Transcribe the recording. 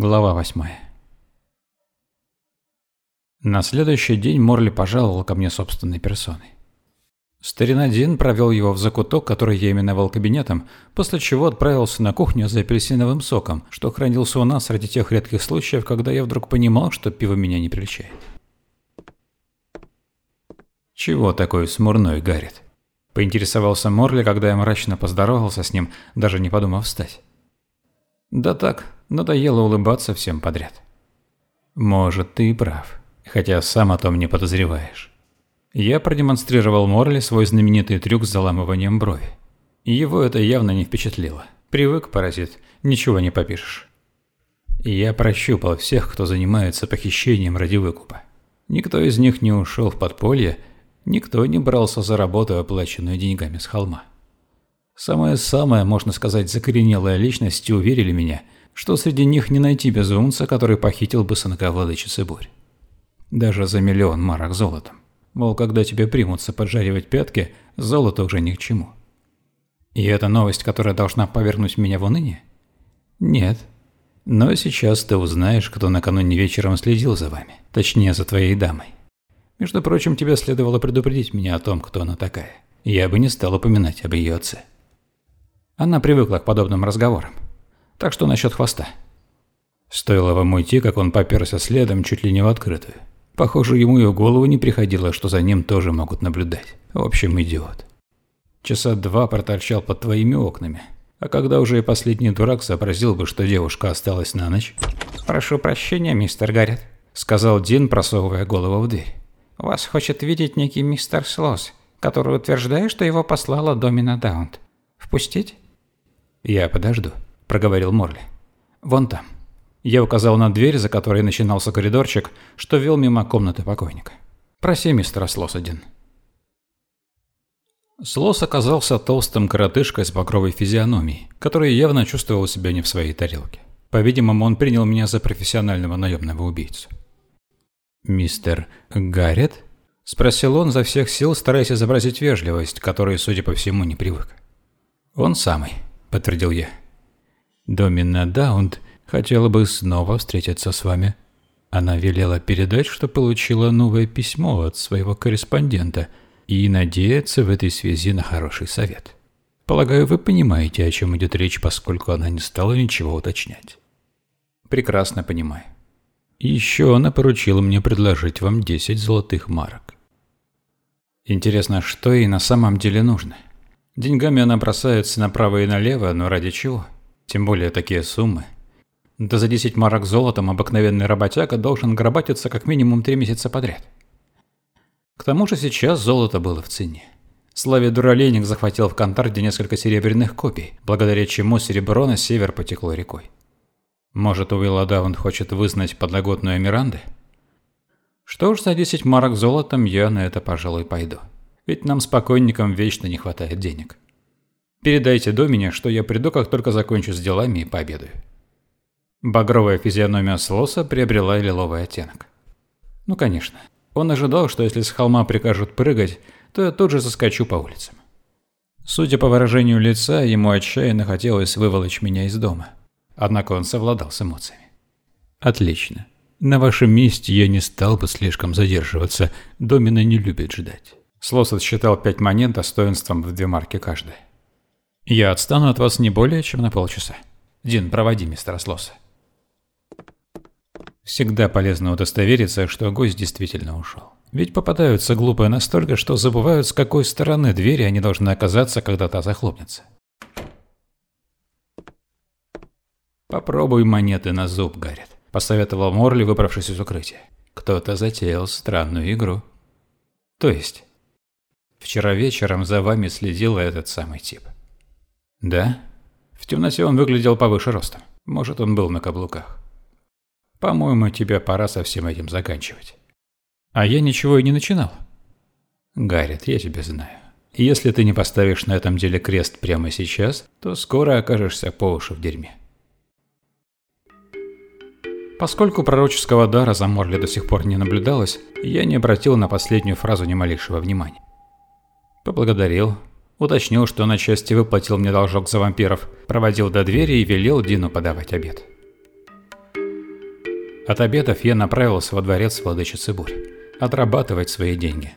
Глава восьмая. На следующий день Морли пожаловал ко мне собственной персоной. Старина Дин провел его в закуток, который я именовал кабинетом, после чего отправился на кухню за апельсиновым соком, что хранился у нас ради тех редких случаев, когда я вдруг понимал, что пиво меня не прельщает. «Чего такой смурной, Гаррит?» – поинтересовался Морли, когда я мрачно поздоровался с ним, даже не подумав встать. «Да так, надоело улыбаться всем подряд. Может, ты и прав, хотя сам о том не подозреваешь. Я продемонстрировал Морли свой знаменитый трюк с заламыванием брови. Его это явно не впечатлило. Привык, паразит, ничего не попишешь. Я прощупал всех, кто занимается похищением ради выкупа. Никто из них не ушел в подполье, никто не брался за работу, оплаченную деньгами с холма. Самая-самая, можно сказать, закоренелая личность уверили меня – что среди них не найти безумца, который похитил бы сынка владычицы бурь. Даже за миллион марок золотом. Мол, когда тебе примутся поджаривать пятки, золото уже ни к чему. И это новость, которая должна повернуть меня в уныние? Нет. Но сейчас ты узнаешь, кто накануне вечером следил за вами. Точнее, за твоей дамой. Между прочим, тебе следовало предупредить меня о том, кто она такая. Я бы не стал упоминать об ее отце. Она привыкла к подобным разговорам. Так что насчет хвоста. Стоило вам уйти, как он поперся следом чуть ли не в открытую. Похоже, ему и в голову не приходило, что за ним тоже могут наблюдать. В общем, идиот. Часа два проторчал под твоими окнами. А когда уже и последний дурак сообразил бы, что девушка осталась на ночь... «Прошу прощения, мистер Гаррет», — сказал Дин, просовывая голову в дверь. «Вас хочет видеть некий мистер Слос, который утверждает, что его послала Домина Даунт. Впустить?» «Я подожду», проговорил Морли. «Вон там». Я указал на дверь, за которой начинался коридорчик, что вел мимо комнаты покойника. «Проси мистера Слосадин». Слос оказался толстым коротышкой с покровой физиономией, который явно чувствовал себя не в своей тарелке. По-видимому, он принял меня за профессионального наемного убийцу. «Мистер Гаррет?» – спросил он за всех сил, стараясь изобразить вежливость, которой, судя по всему, не привык. «Он самый», – подтвердил я. Домина Даунд хотела бы снова встретиться с вами. Она велела передать, что получила новое письмо от своего корреспондента и надеется в этой связи на хороший совет. Полагаю, вы понимаете, о чем идет речь, поскольку она не стала ничего уточнять. Прекрасно понимаю. Еще она поручила мне предложить вам 10 золотых марок. Интересно, что ей на самом деле нужно? Деньгами она бросается направо и налево, но ради чего? — тем более такие суммы. Да за 10 марок золотом обыкновенный работяга должен гробатиться как минимум 3 месяца подряд. К тому же сейчас золото было в цене. Славе Дуралейник захватил в Кантарде несколько серебряных копий, благодаря чему серебро на север потекло рекой. Может, Уилла Даун хочет вызнать подноготную Миранды? Что ж, за 10 марок золотом я на это, пожалуй, пойду. Ведь нам спокойникам вечно не хватает денег. Передайте Домине, что я приду, как только закончу с делами и пообедаю». Багровая физиономия Слоса приобрела лиловый оттенок. Ну, конечно. Он ожидал, что если с холма прикажут прыгать, то я тут же заскочу по улицам. Судя по выражению лица, ему отчаянно хотелось выволочь меня из дома. Однако он совладал с эмоциями. «Отлично. На вашем месте я не стал бы слишком задерживаться. Домина не любит ждать». Слос отсчитал пять монет достоинством в две марки каждая. Я отстану от вас не более чем на полчаса. Дин, проводи мистера Слоса. Всегда полезно удостовериться, что гость действительно ушел. Ведь попадаются глупые настолько, что забывают, с какой стороны двери они должны оказаться, когда та захлопнется. «Попробуй монеты на зуб, Гаррет», – посоветовал Морли, выбравшись из укрытия. «Кто-то затеял странную игру». «То есть?» «Вчера вечером за вами следил этот самый тип». Да? В темноте он выглядел повыше ростом. Может, он был на каблуках. По-моему, тебе пора со всем этим заканчивать. А я ничего и не начинал. Гаррит, я тебя знаю. Если ты не поставишь на этом деле крест прямо сейчас, то скоро окажешься по уши в дерьме. Поскольку пророческого дара за Морли до сих пор не наблюдалось, я не обратил на последнюю фразу ни малейшего внимания. Поблагодарил, Уточнил, что на части выплатил мне должок за вампиров, проводил до двери и велел Дину подавать обед. От обедов я направился во дворец владычицы Бурь, отрабатывать свои деньги.